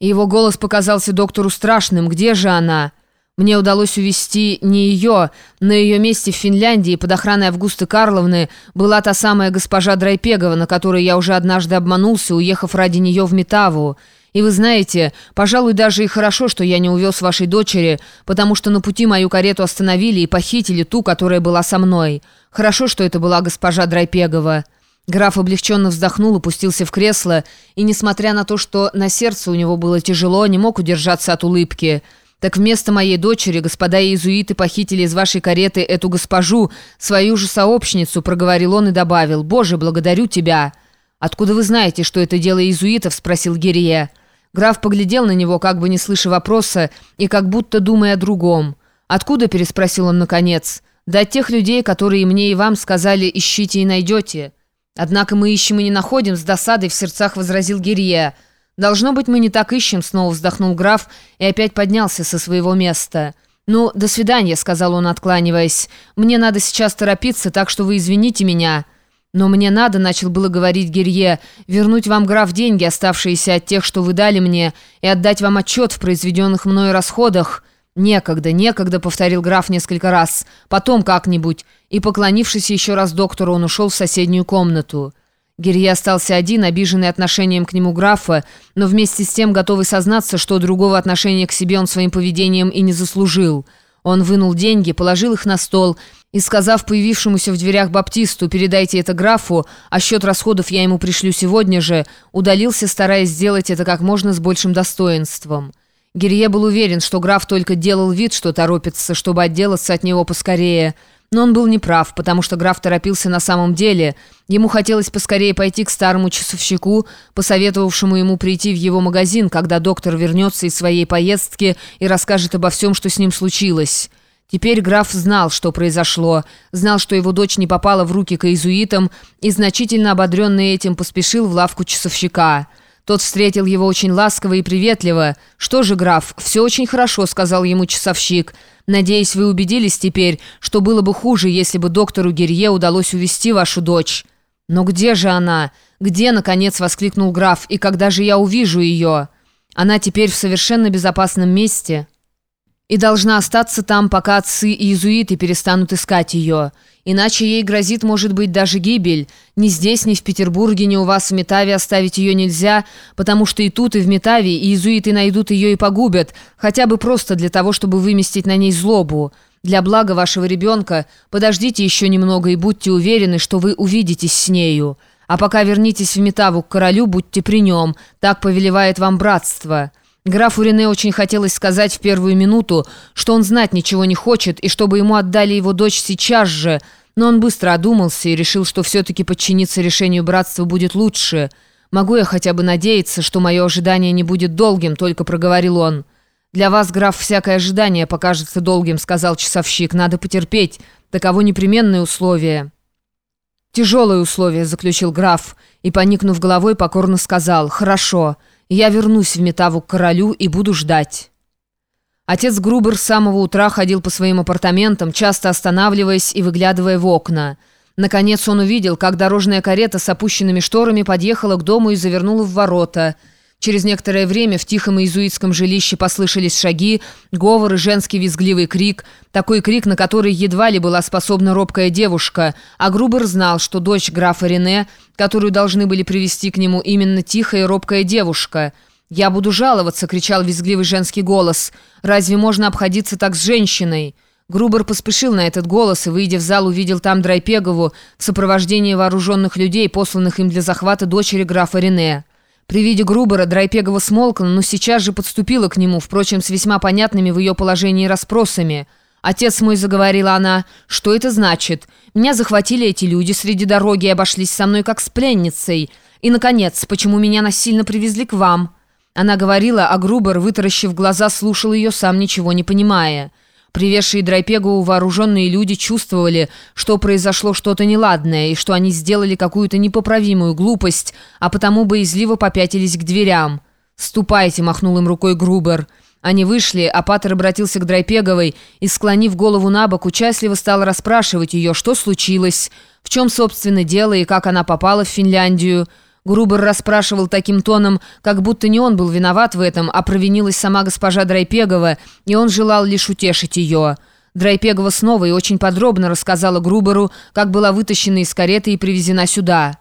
Его голос показался доктору страшным. «Где же она?» Мне удалось увести не ее. На ее месте в Финляндии под охраной Августы Карловны была та самая госпожа Драйпегова, на которой я уже однажды обманулся, уехав ради нее в Метаву. И вы знаете, пожалуй, даже и хорошо, что я не увез вашей дочери, потому что на пути мою карету остановили и похитили ту, которая была со мной. Хорошо, что это была госпожа Драйпегова». Граф облегченно вздохнул, опустился в кресло и, несмотря на то, что на сердце у него было тяжело, не мог удержаться от улыбки. «Так вместо моей дочери господа иезуиты похитили из вашей кареты эту госпожу, свою же сообщницу», проговорил он и добавил. «Боже, благодарю тебя!» «Откуда вы знаете, что это дело иезуитов?» спросил Герье. Граф поглядел на него, как бы не слыша вопроса, и как будто думая о другом. «Откуда?» – переспросил он наконец. «Да от тех людей, которые мне и вам сказали, ищите и найдете». «Однако мы ищем и не находим», — с досадой в сердцах возразил Гирье. «Должно быть, мы не так ищем», — снова вздохнул граф и опять поднялся со своего места. «Ну, до свидания», — сказал он, откланиваясь. «Мне надо сейчас торопиться, так что вы извините меня». «Но мне надо», — начал было говорить Гирье, «вернуть вам, граф, деньги, оставшиеся от тех, что вы дали мне, и отдать вам отчет в произведенных мною расходах». «Некогда, некогда», — повторил граф несколько раз. «Потом как-нибудь». И, поклонившись еще раз доктору, он ушел в соседнюю комнату. Гирья остался один, обиженный отношением к нему графа, но вместе с тем готовый сознаться, что другого отношения к себе он своим поведением и не заслужил. Он вынул деньги, положил их на стол и, сказав появившемуся в дверях Баптисту «передайте это графу, а счет расходов я ему пришлю сегодня же», удалился, стараясь сделать это как можно с большим достоинством. Гирье был уверен, что граф только делал вид, что торопится, чтобы отделаться от него поскорее. Но он был неправ, потому что граф торопился на самом деле. Ему хотелось поскорее пойти к старому часовщику, посоветовавшему ему прийти в его магазин, когда доктор вернется из своей поездки и расскажет обо всем, что с ним случилось. Теперь граф знал, что произошло, знал, что его дочь не попала в руки к иезуитам и, значительно ободренный этим, поспешил в лавку часовщика. Тот встретил его очень ласково и приветливо. «Что же, граф, все очень хорошо», — сказал ему часовщик. «Надеюсь, вы убедились теперь, что было бы хуже, если бы доктору Герье удалось увести вашу дочь». «Но где же она? Где, наконец, воскликнул граф, и когда же я увижу ее? Она теперь в совершенно безопасном месте» и должна остаться там, пока отцы и иезуиты перестанут искать ее. Иначе ей грозит, может быть, даже гибель. Ни здесь, ни в Петербурге, ни у вас в Метаве оставить ее нельзя, потому что и тут, и в Метаве иезуиты найдут ее и погубят, хотя бы просто для того, чтобы выместить на ней злобу. Для блага вашего ребенка подождите еще немного и будьте уверены, что вы увидитесь с нею. А пока вернитесь в Метаву к королю, будьте при нем, так повелевает вам братство». Графу Рене очень хотелось сказать в первую минуту, что он знать ничего не хочет и чтобы ему отдали его дочь сейчас же, но он быстро одумался и решил, что все-таки подчиниться решению братства будет лучше. «Могу я хотя бы надеяться, что мое ожидание не будет долгим», — только проговорил он. «Для вас, граф, всякое ожидание покажется долгим», — сказал часовщик. «Надо потерпеть. Таково непременное условие». «Тяжелое условие», — заключил граф, и, поникнув головой, покорно сказал «Хорошо». Я вернусь в Метаву к королю и буду ждать». Отец Грубер с самого утра ходил по своим апартаментам, часто останавливаясь и выглядывая в окна. Наконец он увидел, как дорожная карета с опущенными шторами подъехала к дому и завернула в ворота – Через некоторое время в тихом иезуитском жилище послышались шаги, говор и женский визгливый крик, такой крик, на который едва ли была способна робкая девушка, а Грубер знал, что дочь графа Рене, которую должны были привести к нему именно тихая и робкая девушка. «Я буду жаловаться!» — кричал визгливый женский голос. «Разве можно обходиться так с женщиной?» Грубер поспешил на этот голос и, выйдя в зал, увидел там Драйпегову в сопровождении вооруженных людей, посланных им для захвата дочери графа Рене. При виде Грубера Драйпегова смолкла, но сейчас же подступила к нему, впрочем, с весьма понятными в ее положении расспросами. «Отец мой», — заговорила она, — «что это значит? Меня захватили эти люди среди дороги и обошлись со мной как с пленницей. И, наконец, почему меня насильно привезли к вам?» Она говорила, а Грубер, вытаращив глаза, слушал ее, сам ничего не понимая. Привезшие Драйпегову вооруженные люди чувствовали, что произошло что-то неладное и что они сделали какую-то непоправимую глупость, а потому боязливо попятились к дверям. «Ступайте», — махнул им рукой Грубер. Они вышли, а Паттер обратился к Драйпеговой и, склонив голову на бок, участливо стал расспрашивать ее, что случилось, в чем, собственно, дело и как она попала в Финляндию. Грубер расспрашивал таким тоном, как будто не он был виноват в этом, а провинилась сама госпожа Драйпегова, и он желал лишь утешить ее. Драйпегова снова и очень подробно рассказала Груберу, как была вытащена из кареты и привезена сюда.